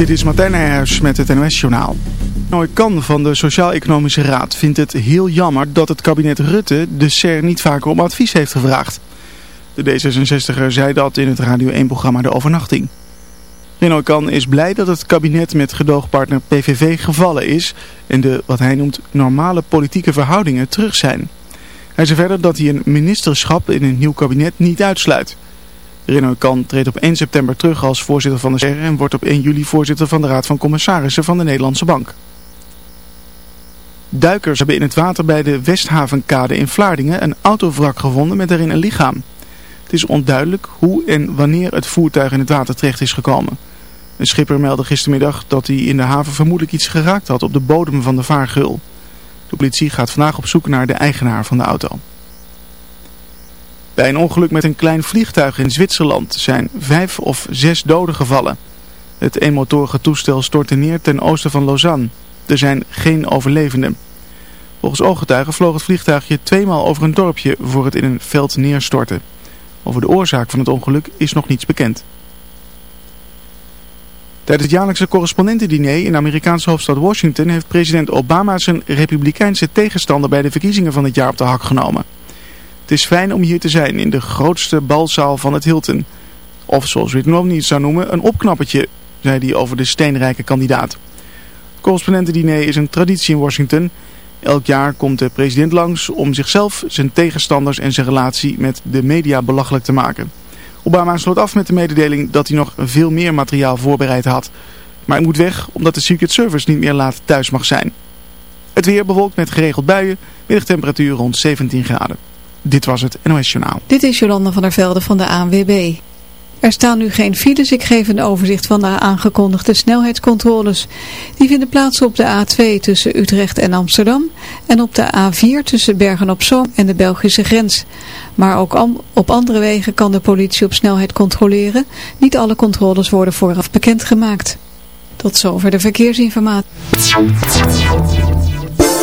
Dit is Martijn Nijhuis met het NOS-journaal. Nooit kan van de Sociaal-Economische Raad vindt het heel jammer dat het kabinet Rutte de SER niet vaker om advies heeft gevraagd. De D66er zei dat in het Radio 1-programma De Overnachting. Renoy Kan is blij dat het kabinet met gedoogpartner PVV gevallen is en de, wat hij noemt, normale politieke verhoudingen terug zijn. Hij zei verder dat hij een ministerschap in een nieuw kabinet niet uitsluit. Renaud Kan treedt op 1 september terug als voorzitter van de SER en wordt op 1 juli voorzitter van de Raad van Commissarissen van de Nederlandse Bank. Duikers hebben in het water bij de Westhavenkade in Vlaardingen een autovrak gevonden met daarin een lichaam. Het is onduidelijk hoe en wanneer het voertuig in het water terecht is gekomen. Een schipper meldde gistermiddag dat hij in de haven vermoedelijk iets geraakt had op de bodem van de vaargul. De politie gaat vandaag op zoek naar de eigenaar van de auto. Bij een ongeluk met een klein vliegtuig in Zwitserland zijn vijf of zes doden gevallen. Het eenmotorige toestel stortte neer ten oosten van Lausanne. Er zijn geen overlevenden. Volgens ooggetuigen vloog het vliegtuigje tweemaal over een dorpje voor het in een veld neerstortte. Over de oorzaak van het ongeluk is nog niets bekend. Tijdens het jaarlijkse correspondentendiner in de Amerikaanse hoofdstad Washington heeft president Obama zijn republikeinse tegenstander bij de verkiezingen van het jaar op de hak genomen. Het is fijn om hier te zijn in de grootste balzaal van het Hilton. Of zoals Romney het zou noemen, een opknappertje, zei hij over de steenrijke kandidaat. Het correspondentendiner is een traditie in Washington. Elk jaar komt de president langs om zichzelf, zijn tegenstanders en zijn relatie met de media belachelijk te maken. Obama sloot af met de mededeling dat hij nog veel meer materiaal voorbereid had. Maar hij moet weg omdat de Secret Service niet meer laat thuis mag zijn. Het weer bewolkt met geregeld buien, middagtemperatuur rond 17 graden. Dit was het NOS Journaal. Dit is Jolanda van der Velde van de ANWB. Er staan nu geen files. Ik geef een overzicht van de aangekondigde snelheidscontroles. Die vinden plaats op de A2 tussen Utrecht en Amsterdam en op de A4 tussen Bergen-op-Zoom en de Belgische grens. Maar ook op andere wegen kan de politie op snelheid controleren. Niet alle controles worden vooraf bekendgemaakt. Tot zover de verkeersinformatie.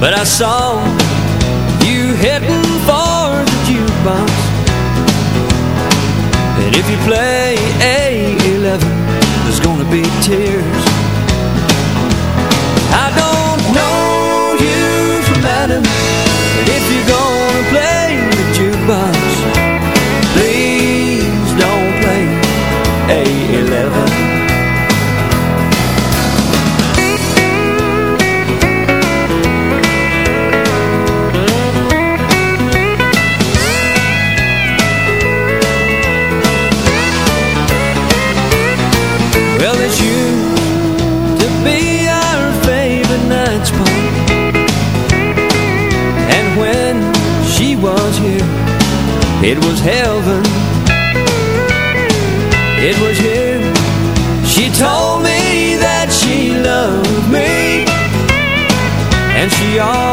But I saw you heading for the jukebox. And if you play A11, there's gonna be tears. It was heaven. It was here She told me that she loved me. And she always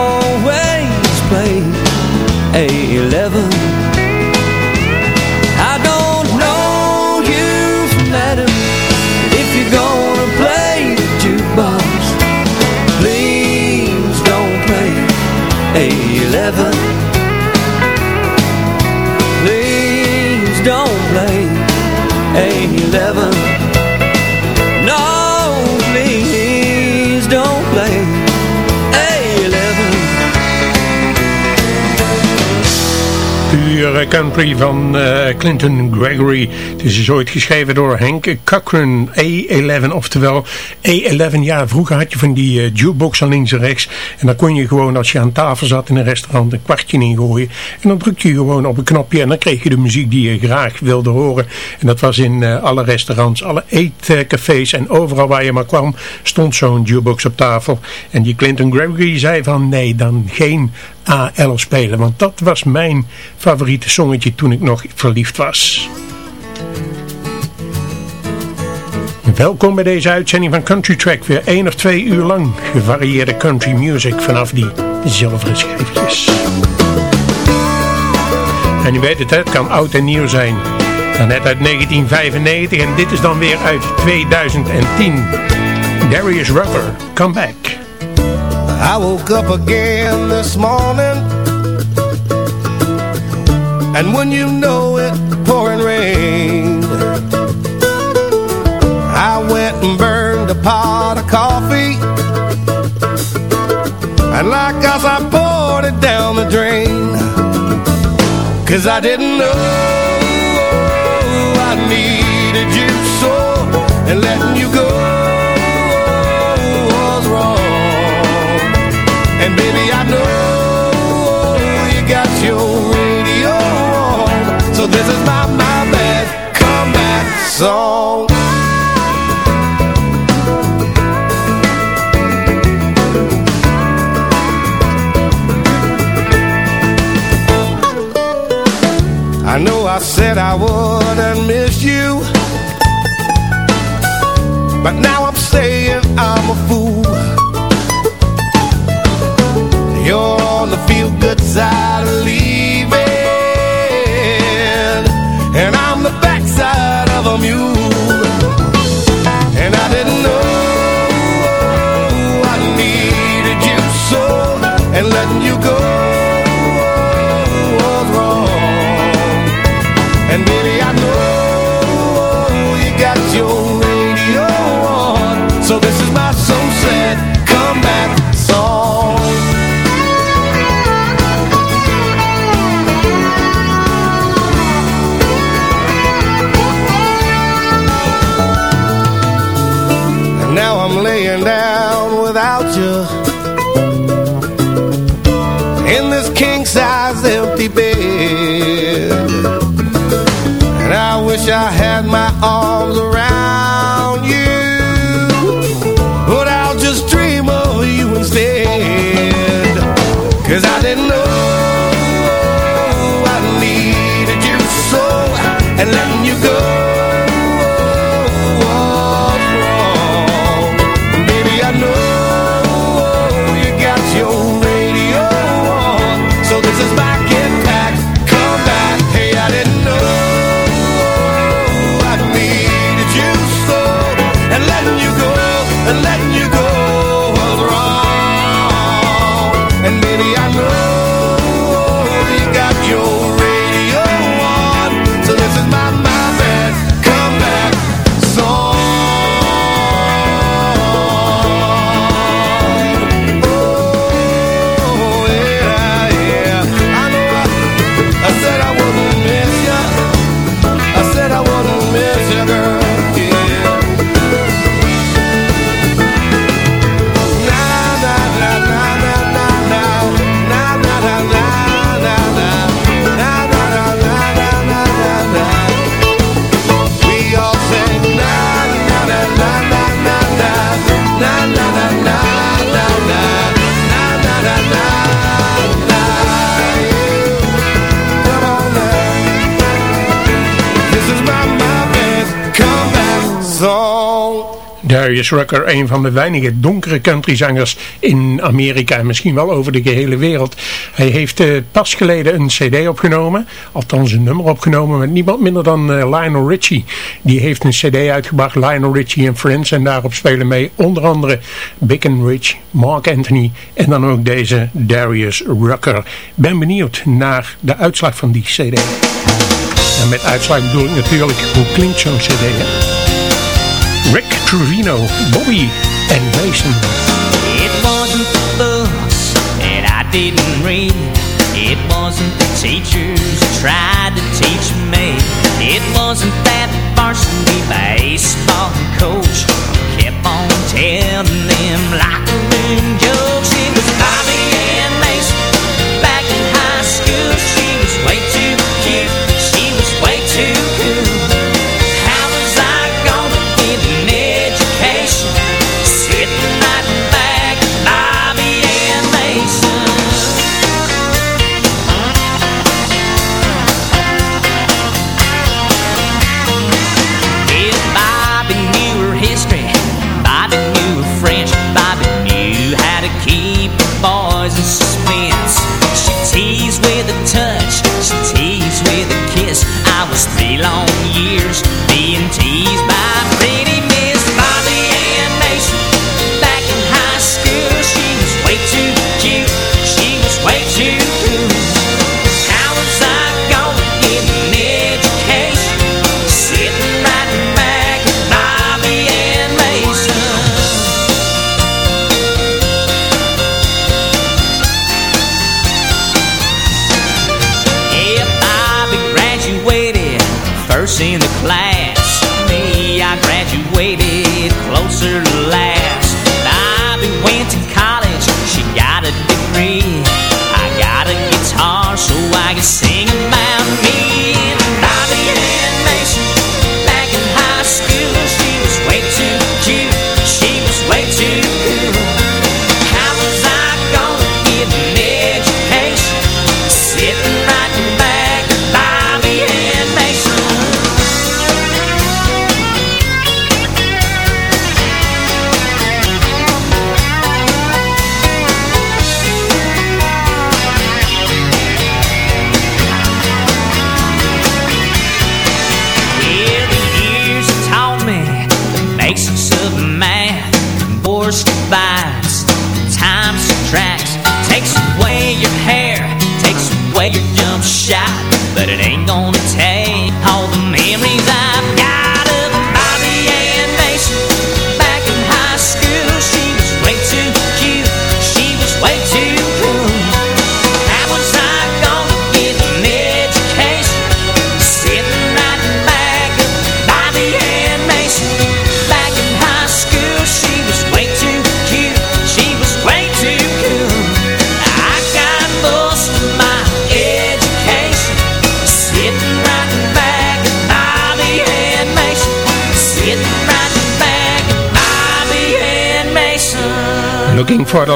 Pure country van eh, Clinton Gregory. Het is dus ooit geschreven door Henk Cochran, A11. Oftewel, A11, ja, vroeger had je van die uh, jukebox aan links en rechts. En dan kon je gewoon, als je aan tafel zat in een restaurant, een kwartje ingooien. En dan drukte je gewoon op een knopje en dan kreeg je de muziek die je graag wilde horen. En dat was in alle restaurants, alle eetcafés en overal waar je maar kwam, stond zo'n jukebox op tafel. En die Clinton Gregory zei van, nee, dan geen A11 spelen. Want dat was mijn favoriete zongetje toen ik nog verliefd was. Welkom bij deze uitzending van Country Track. Weer één of twee uur lang gevarieerde country music vanaf die zilveren schijfjes. En u weet het, het kan oud en nieuw zijn. Dan net uit 1995 en dit is dan weer uit 2010. Darius Rucker, Come Back. I woke up again this morning And when you know it, pouring rain I went and burned a pot of coffee. And like us I poured it down the drain Cause I didn't know I needed you so. And letting song. I know I said I wouldn't miss you. But now I'm saying I'm a fool. You're on the feel-good side you. Darius Rucker, een van de weinige donkere countryzangers in Amerika en misschien wel over de gehele wereld. Hij heeft uh, pas geleden een cd opgenomen, althans een nummer opgenomen met niemand minder dan uh, Lionel Richie. Die heeft een cd uitgebracht, Lionel Richie and Friends, en daarop spelen mee onder andere Rich, Mark Anthony en dan ook deze Darius Rucker. Ben benieuwd naar de uitslag van die cd. En met uitslag bedoel ik natuurlijk, hoe klinkt zo'n cd? Hè? Rick Trevino, Bobby and Mason. It wasn't that I didn't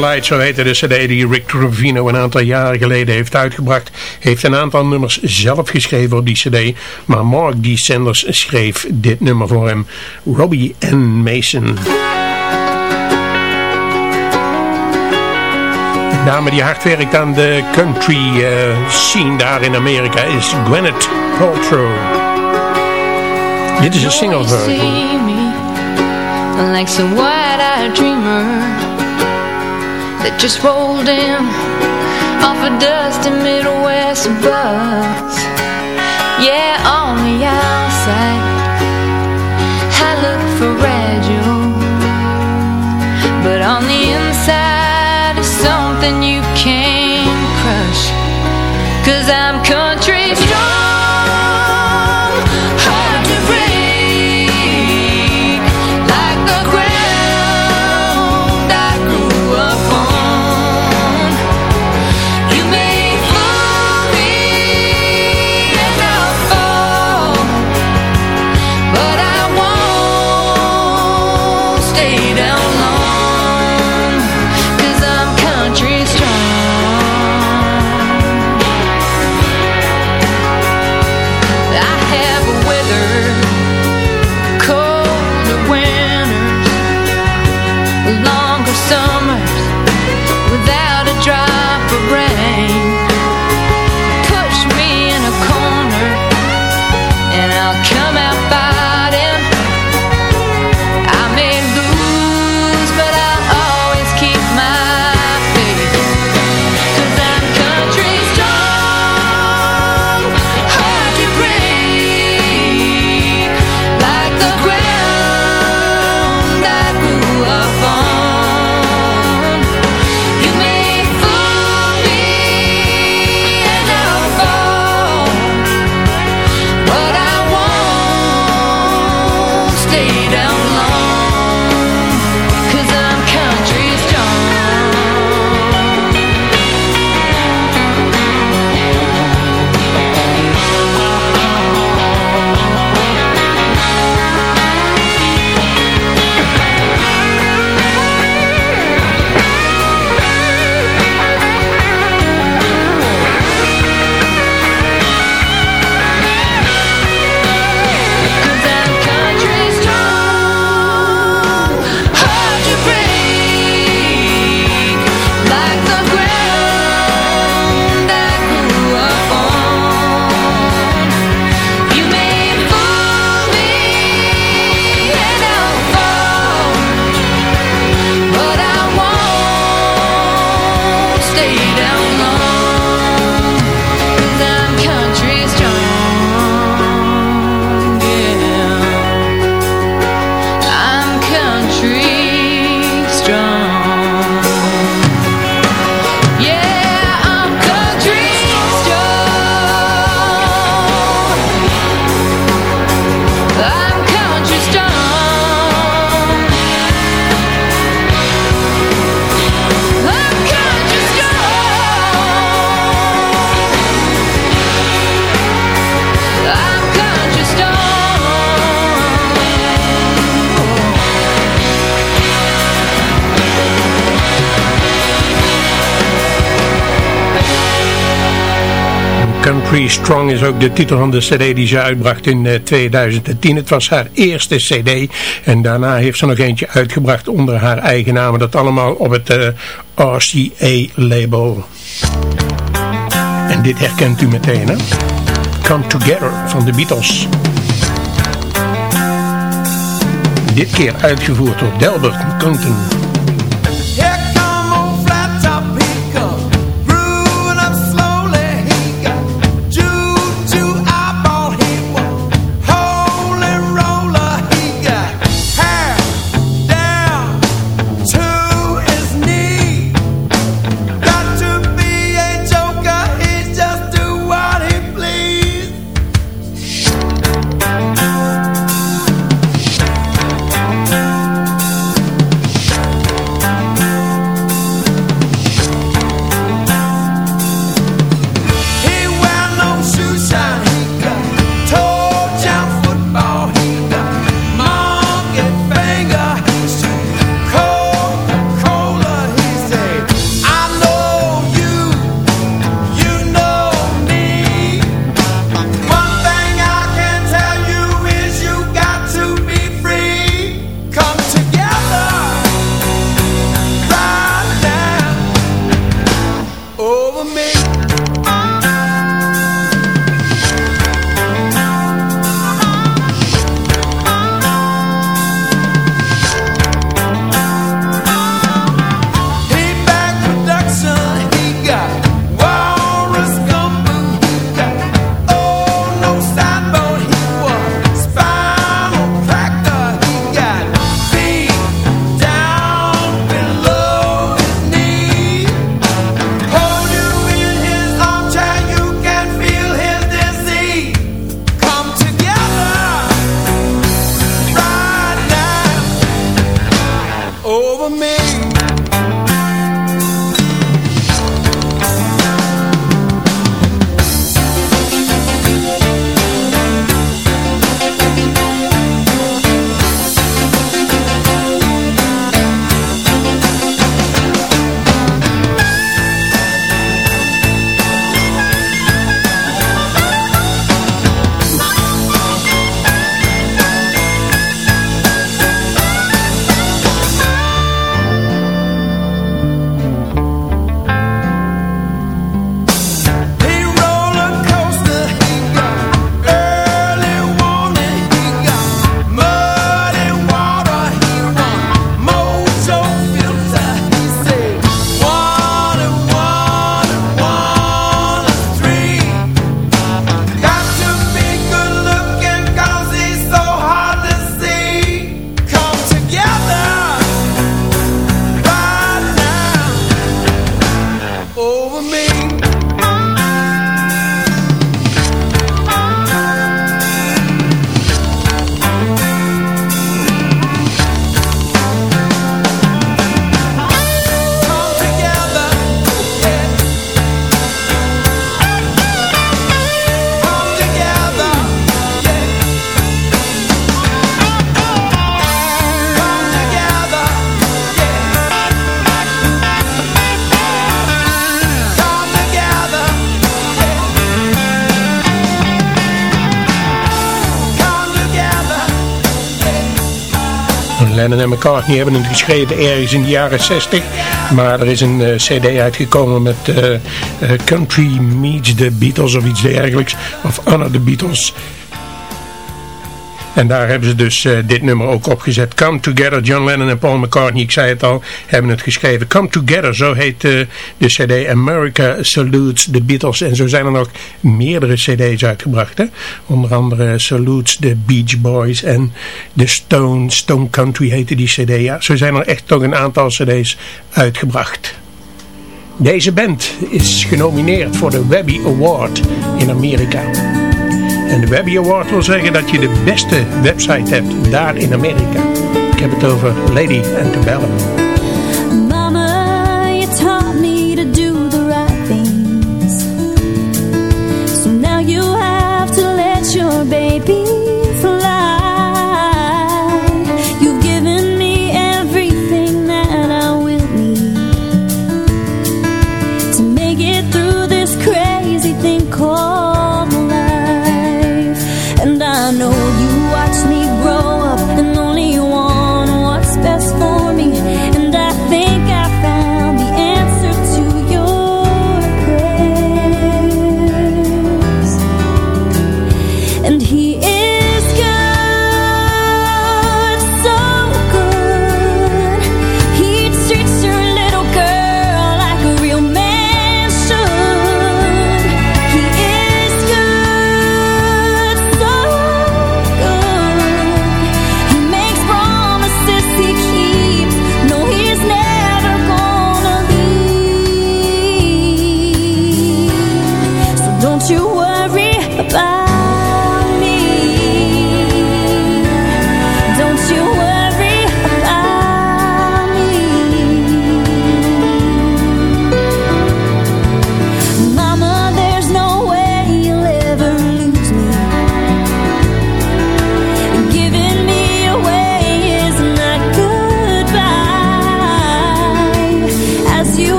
Light, zo heette de cd die Rick Trevino een aantal jaren geleden heeft uitgebracht. Heeft een aantal nummers zelf geschreven op die cd, maar Mark D. Sanders schreef dit nummer voor hem. Robbie and Mason. De dame die hard werkt aan de country eh, scene daar in Amerika is Gwyneth Paltrow. Dit is een single version. like some wide-eyed dreamer that just rolled in off a dusty Midwest bus. Yeah, on the outside, I look fragile, but on the inside is something you can't crush. Cause I'm country Strong is ook de titel van de cd die ze uitbracht in eh, 2010. Het was haar eerste cd en daarna heeft ze nog eentje uitgebracht onder haar eigen naam. Dat allemaal op het eh, RCA-label. En dit herkent u meteen, hè? Come Together van de Beatles. Dit keer uitgevoerd door Delbert Compton. Lennon en McCartney hebben het geschreven ergens in de jaren 60. Maar er is een eh, cd uitgekomen met eh, eh, Country Meets the Beatles of iets dergelijks. Of Honor the Beatles. En daar hebben ze dus eh, dit nummer ook opgezet. Come Together, John Lennon en Paul McCartney, ik zei het al, hebben het geschreven. Come Together, zo heet uh, de cd America Salutes the Beatles. En zo zijn er nog meerdere cd's uitgebracht. Hè? Onder andere Salutes the Beach Boys en The Stone, Stone Country heette die cd. Ja, zo zijn er echt toch een aantal cd's uitgebracht. Deze band is genomineerd voor de Webby Award in Amerika. En de Webby Award wil zeggen dat je de beste website hebt daar in Amerika. Ik heb het over Lady Antebellum.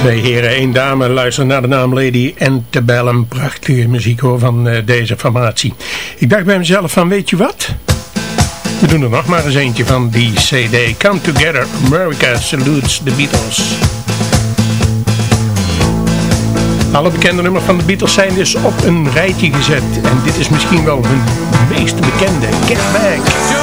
Twee heren, één dame. Luister naar de naam Lady Antebellum. Prachtige muziek hoor van eh, deze formatie. Ik dacht bij mezelf van, weet je wat? We doen er nog maar eens eentje van die CD. Come Together, America Salutes the Beatles. Alle bekende nummers van de Beatles zijn dus op een rijtje gezet. En dit is misschien wel hun meest bekende. Get Back.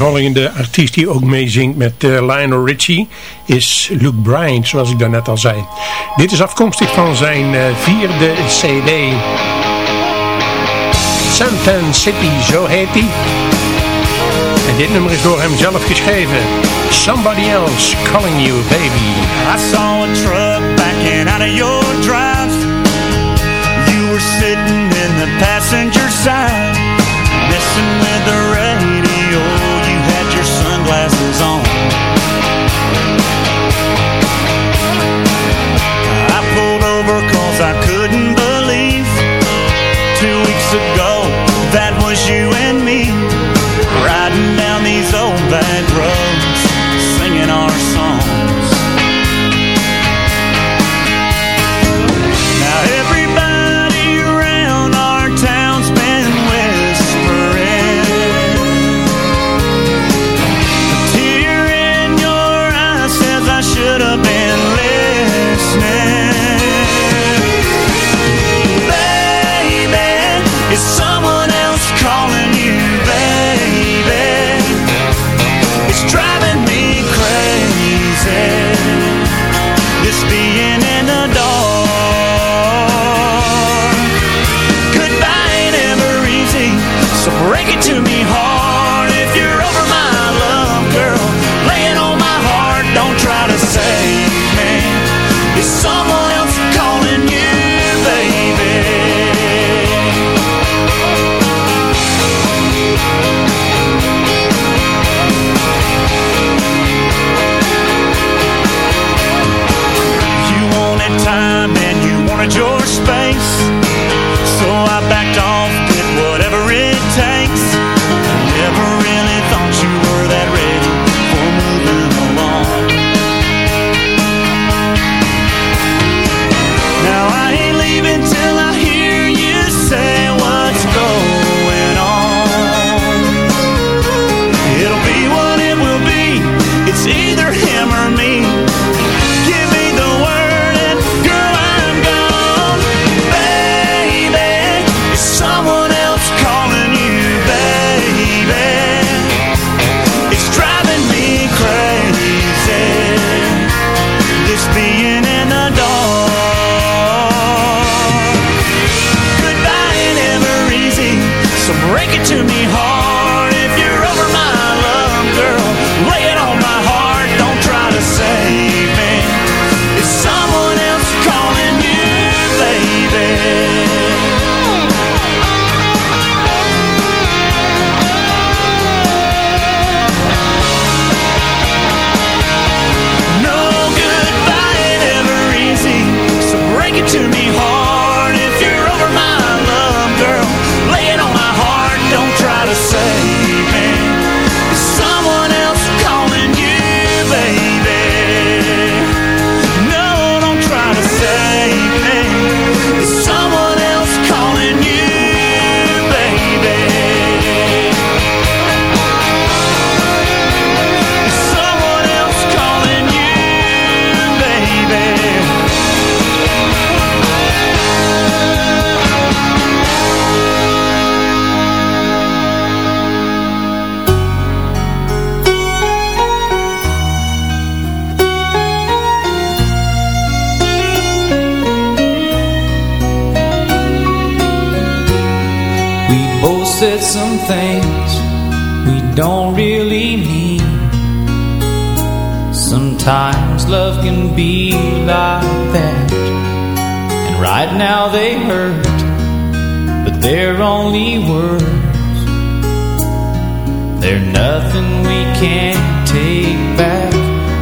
volgende artiest die ook meezingt met eh, Lionel Richie is Luke Bryant, zoals ik daarnet al zei. Dit is afkomstig van zijn eh, vierde cd. Santan City, zo heet hij. En dit nummer is door hem zelf geschreven. Somebody else calling you baby. I saw a truck backing out of your drive. You were sitting in the passenger side. Messing the rest. some things we don't really need. Sometimes love can be like that. And right now they hurt But they're only words. They're nothing we can't take back.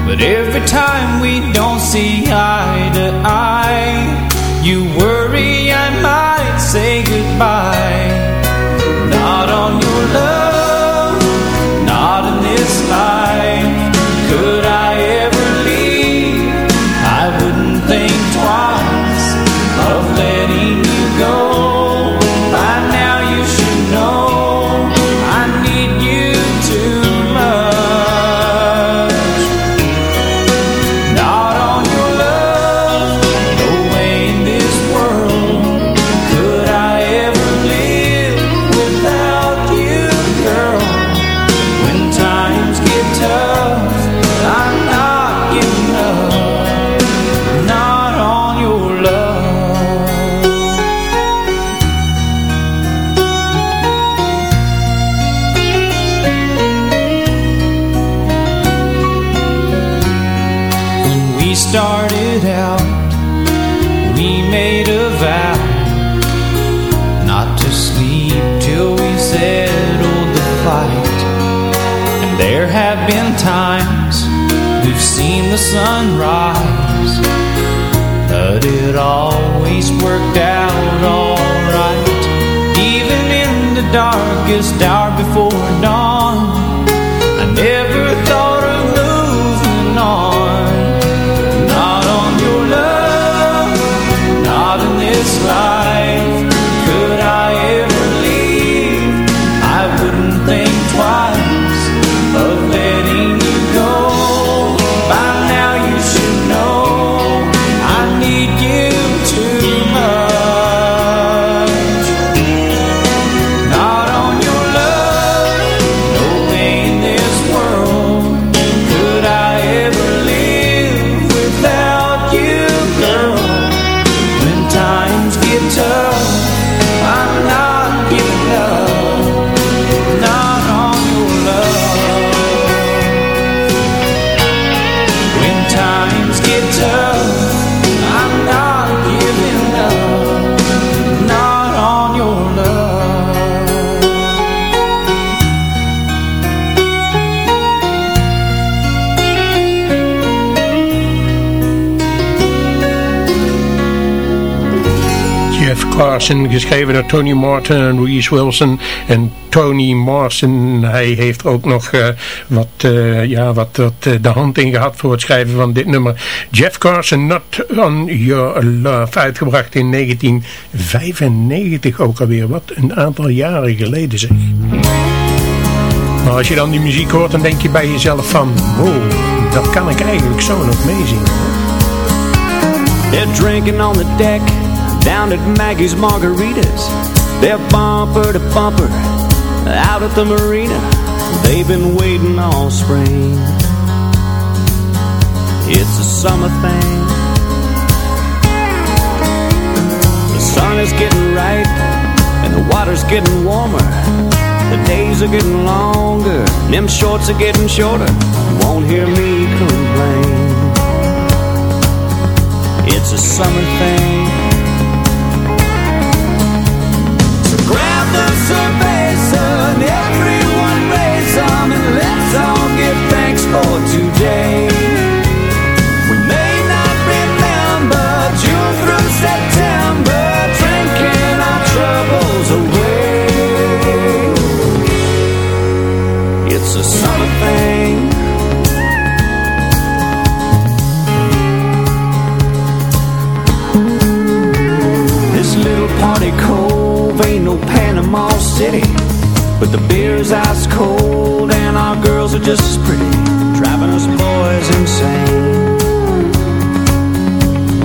But every time we don't see eye to eye You were. We've seen the sun rise, but it always worked out alright. Even in the darkest hour Geschreven door Tony Martin en Reese Wilson en Tony Morrison. Hij heeft ook nog eh, wat, eh, ja, wat, wat eh, de hand in gehad voor het schrijven van dit nummer. Jeff Carson, Not On Your Love, uitgebracht in 1995 ook alweer. Wat een aantal jaren geleden zeg. Maar als je dan die muziek hoort, dan denk je bij jezelf van... Wow, dat kan ik eigenlijk zo nog meezingen. They're drinking on the deck down at Maggie's Margaritas. They're bumper to bumper out at the marina. They've been waiting all spring. It's a summer thing. The sun is getting right and the water's getting warmer. The days are getting longer, them shorts are getting shorter. You won't hear me complain. It's a summer thing. Let's all give thanks for today. We may not remember June through September, drinking our troubles away. It's a summer thing. This little party cove ain't no Panama City. But the beer's ice cold and our girls are just as pretty, driving us boys insane.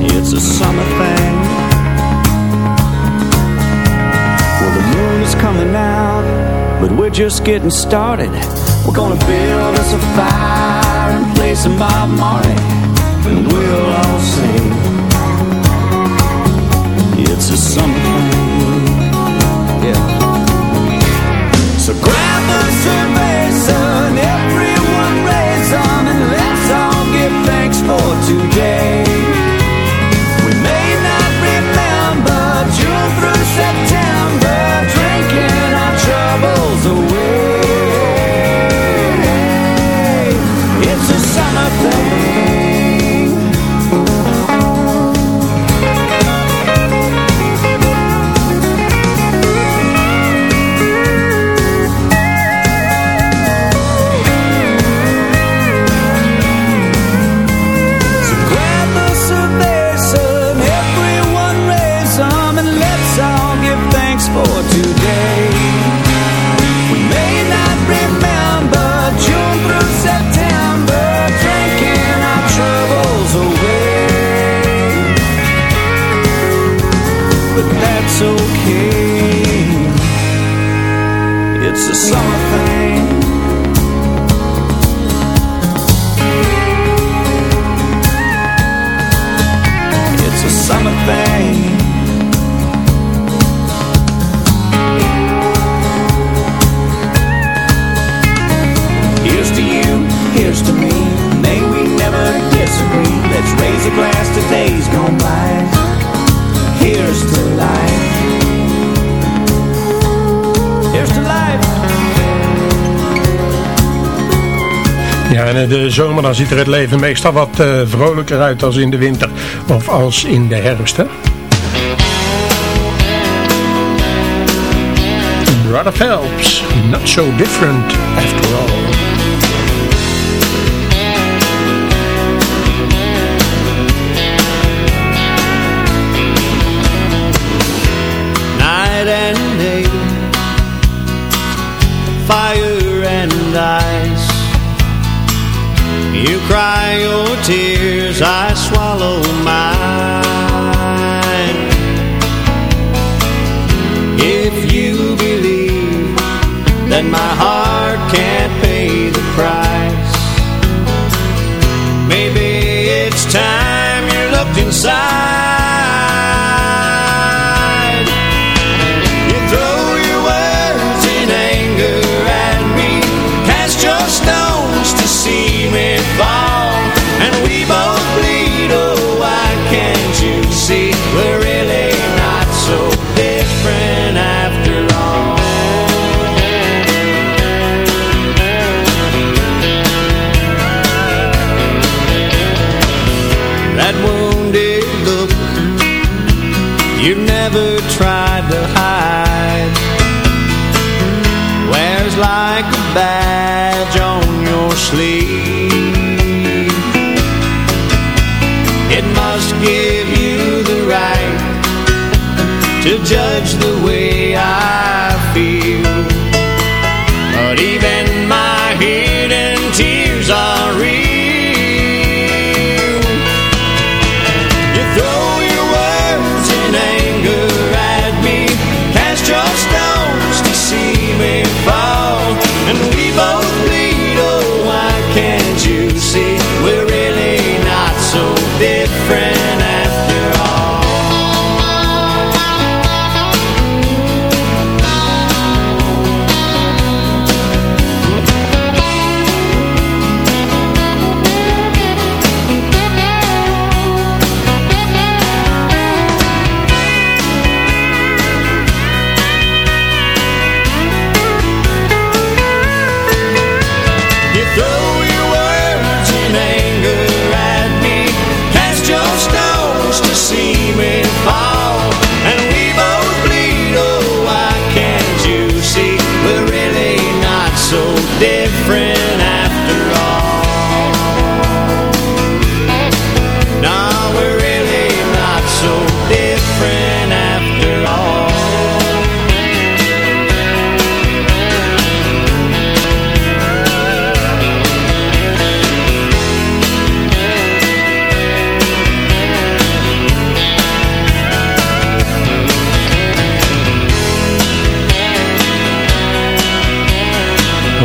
It's a summer thing. Well, the moon is coming out, but we're just getting started. We're gonna build us a fire and play some Bob Marley, and we'll all sing. It's a summer thing. Yeah. Today. De zomer dan ziet er het leven meestal wat eh, vrolijker uit als in de winter of als in de herfst. Hè? Brother Phelps, not so different after all. If you believe That my heart can't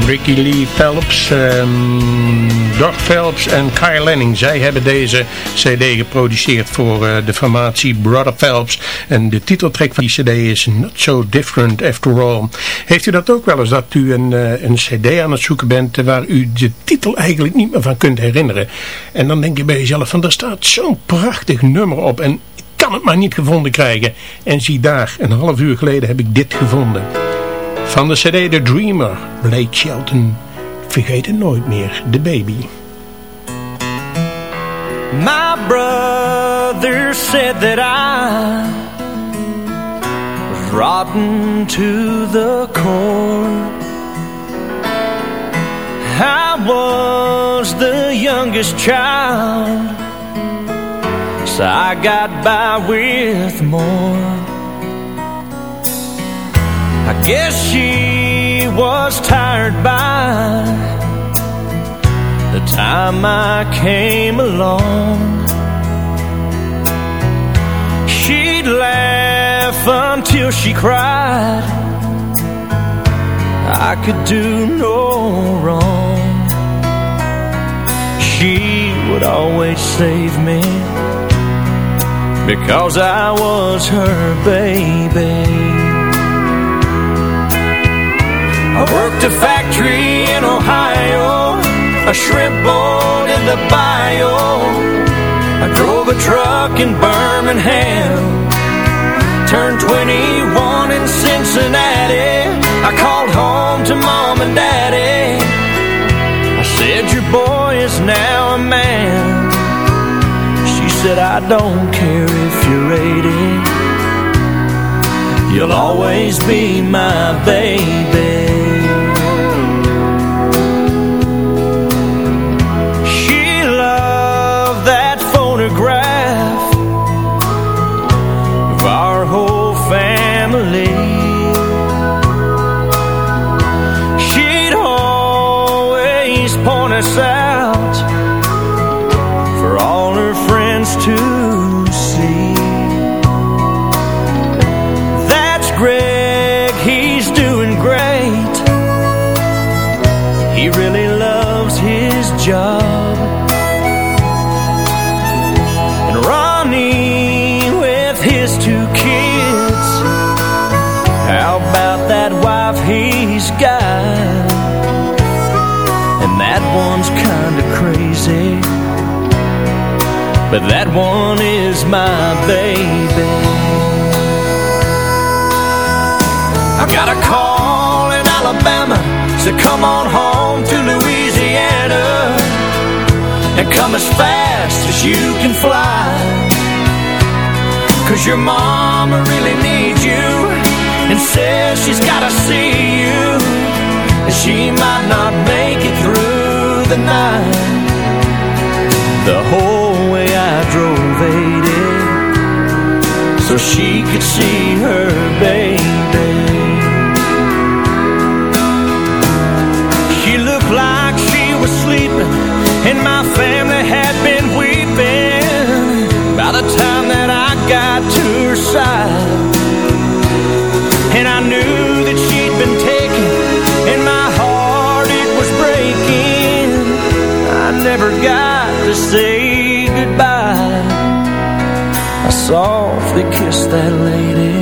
Ricky Lee Phelps, ehm Doug Phelps en Kyle Lanning. Zij hebben deze cd geproduceerd voor eh, de formatie Brother Phelps. En de titeltrack van die cd is Not So Different After All. Heeft u dat ook wel eens, dat u een, eh, een cd aan het zoeken bent... waar u de titel eigenlijk niet meer van kunt herinneren? En dan denk je bij jezelf van, er staat zo'n prachtig nummer op... en ik kan het maar niet gevonden krijgen. En zie daar, een half uur geleden heb ik dit gevonden. Van de cd The Dreamer, Blake Shelton. Vergeet het nooit meer, de baby. My brother said that I was rotten to the core. I was the youngest child, so I got by with more. I guess she was tired by the time I came along. She'd laugh until she cried. I could do no wrong. She would always save me because I was her baby. I worked a factory in Ohio, a shrimp boat in the bio. I drove a truck in Birmingham, turned 21 in Cincinnati. I called home to mom and daddy. I said, Your boy is now a man. She said, I don't care if you're 80. You'll always be my baby that one is my baby. I got a call in Alabama Said come on home to Louisiana. And come as fast as you can fly. Cause your mama really needs you And says she's gotta see you. And she might not make it through the night she could see her baby. She looked like she was sleeping And my family had been weeping. By the time that I got to her side And I knew that she'd been taken And my heart, it was breaking. I never got to say softly kissed that lady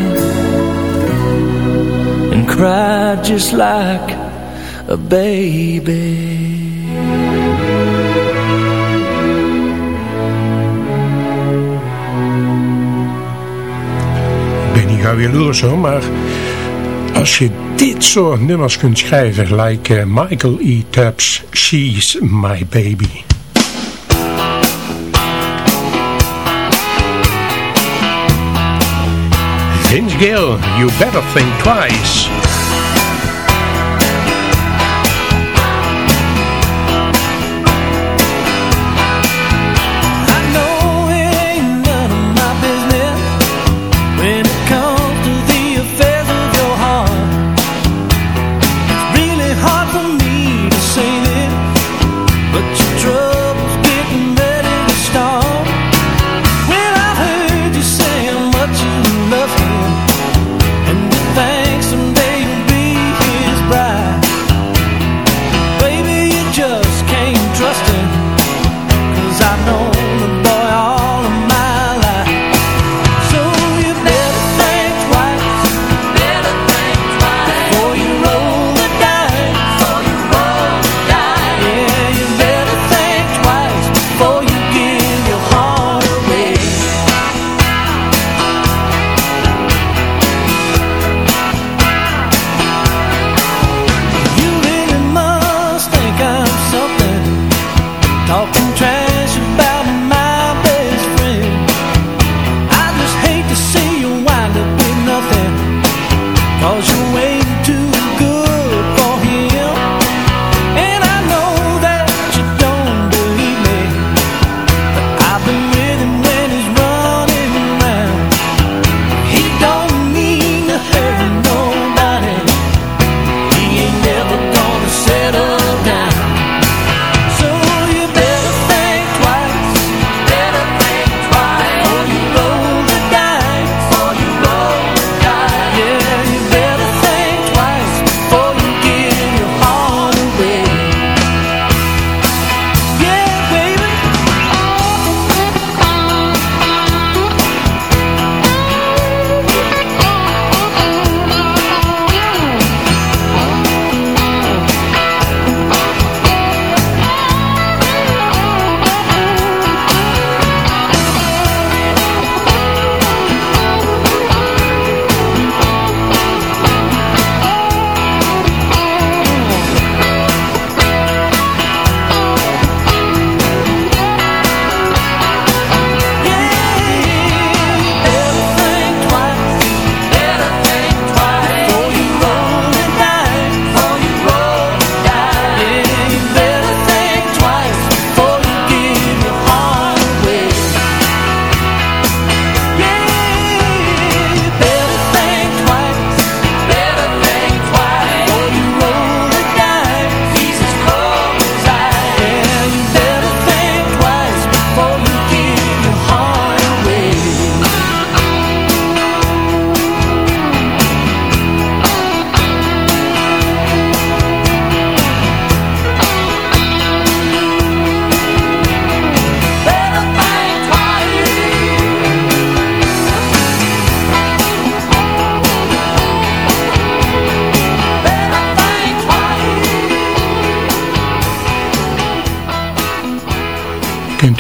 And cried just like a baby Ik ben niet gauw jaloers hoor, maar als je dit soort nummers kunt schrijven, like eh, Michael E. Tubbs, She's My Baby. Vince Gill, You Better Think Twice.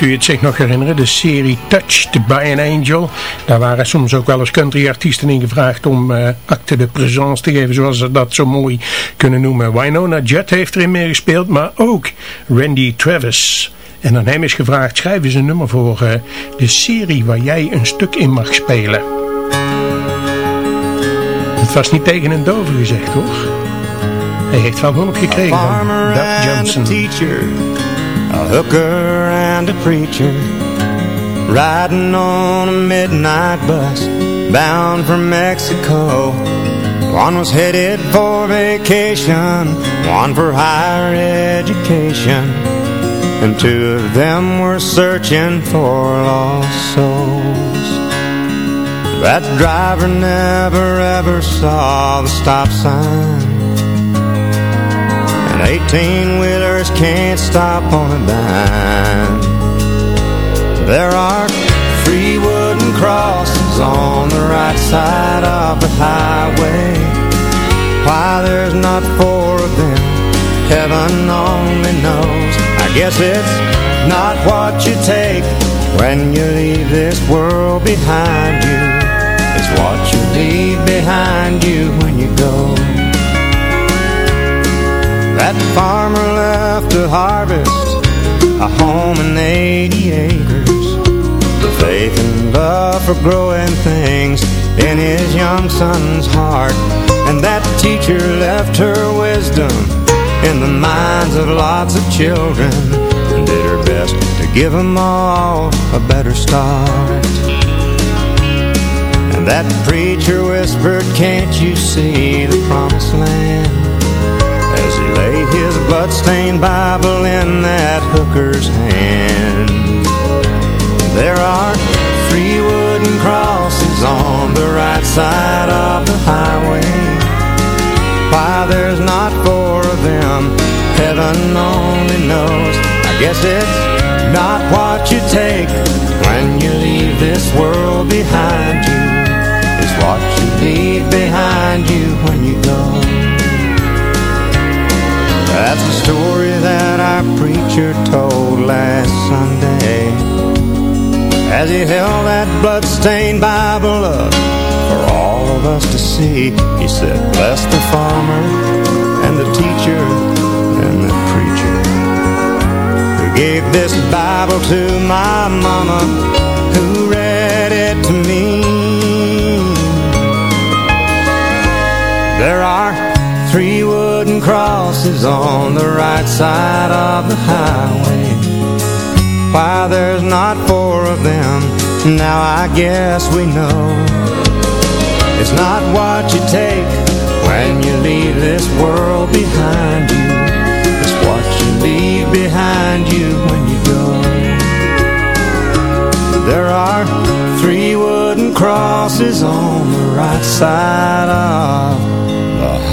U het zich nog herinneren? De serie Touched by an Angel. Daar waren soms ook wel eens countryartiesten in gevraagd om uh, acte de présence te geven, zoals ze dat zo mooi kunnen noemen. Winona Judd heeft erin meegespeeld, maar ook Randy Travis. En aan hem is gevraagd, schrijf eens een nummer voor uh, de serie waar jij een stuk in mag spelen. Het was niet tegen een dove gezegd, toch? Hij heeft wel hulp gekregen van Doug Johnson. A hooker and a preacher Riding on a midnight bus Bound for Mexico. One was headed for vacation One for higher education And two of them were searching for lost souls. That driver never ever saw the stop sign and 18-wheelers can't stop on a dime. There are three wooden crosses on the right side of the highway. Why there's not four of them, heaven only knows. I guess it's not what you take when you leave this world behind you. It's what you leave behind you when you go that farmer left to harvest a home and 80 acres. The faith and love for growing things in his young son's heart. And that teacher left her wisdom in the minds of lots of children. And did her best to give them all a better start. And that preacher whispered, can't you see the promised land? Bloodstained Bible in that hooker's hand. There are three wooden crosses on the right side of the highway. Why there's not four of them, heaven only knows. I guess it's not what you take when you leave this world behind you. It's what you leave behind you when you go. That's the story that our preacher told last Sunday. As he held that bloodstained Bible up for all of us to see He said, bless the farmer and the teacher and the preacher. Who gave this Bible to my mama Who read wooden crosses on the right side of the highway. Why there's not four of them, now I guess we know. It's not what you take when you leave this world behind you. It's what you leave behind you when you go. There are three wooden crosses on the right side of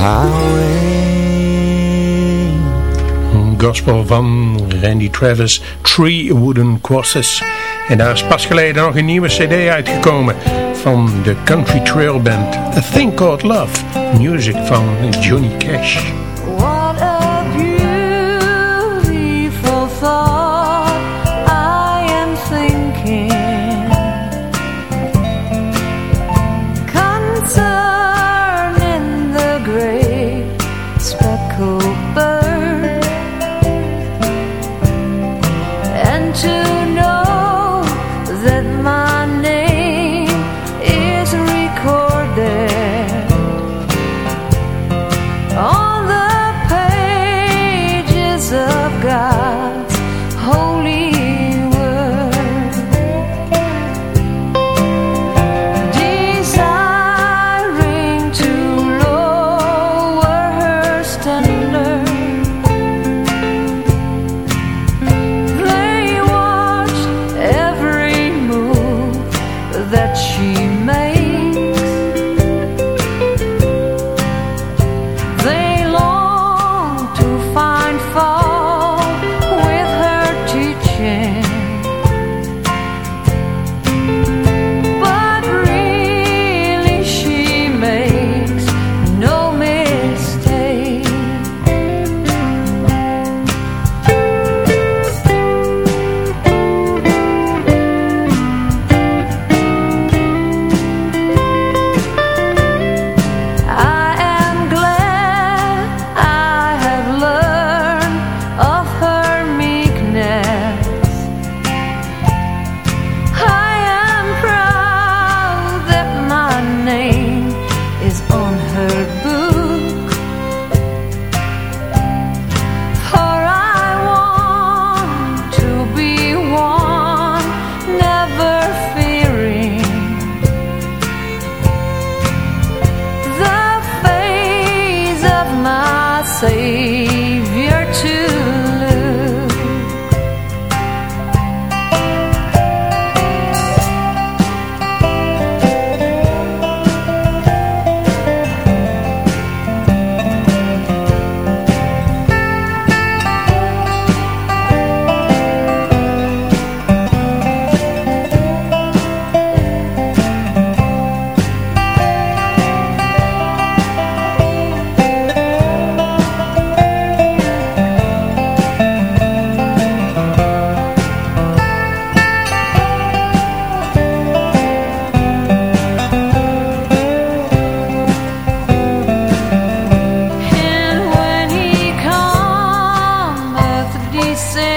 Een gospel van Randy Travis, Three Wooden Crosses. En daar is pas geleden nog een nieuwe cd uitgekomen van de Country Trail Band. A Thing Called Love, music van Johnny Cash.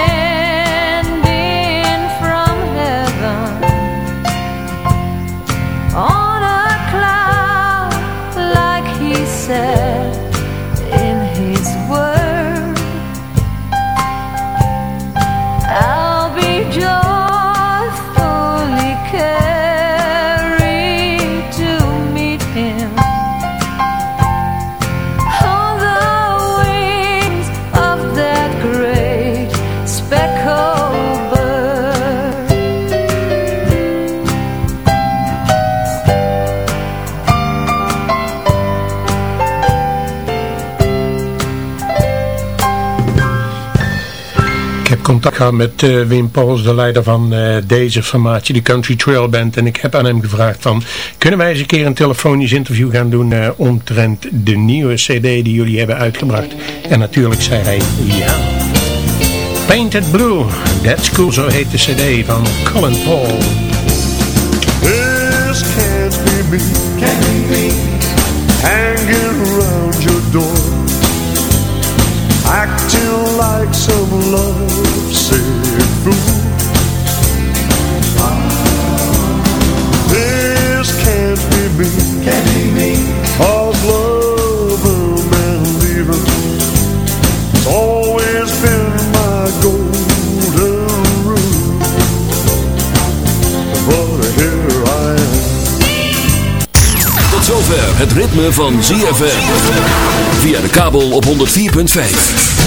ser. Contact gehad met eh, Wim Pauls, de leider van eh, deze formatie, de Country Trail Band. En ik heb aan hem gevraagd van, kunnen wij eens een keer een telefonisch interview gaan doen eh, omtrent de nieuwe cd die jullie hebben uitgebracht. En natuurlijk zei hij ja. Painted Blue, That's Cool, zo heet de cd van Colin Paul. This can't be me. Can't be me. Hanging around your door. Acting like some This can't be me. Can't be me. Cause loving and leaving has always been my golden rule. But here I am. Tot zover het ritme van ZFM. Via de kabel op 104.5.